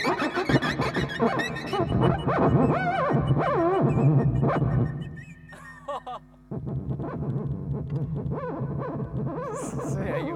そ う yeah, you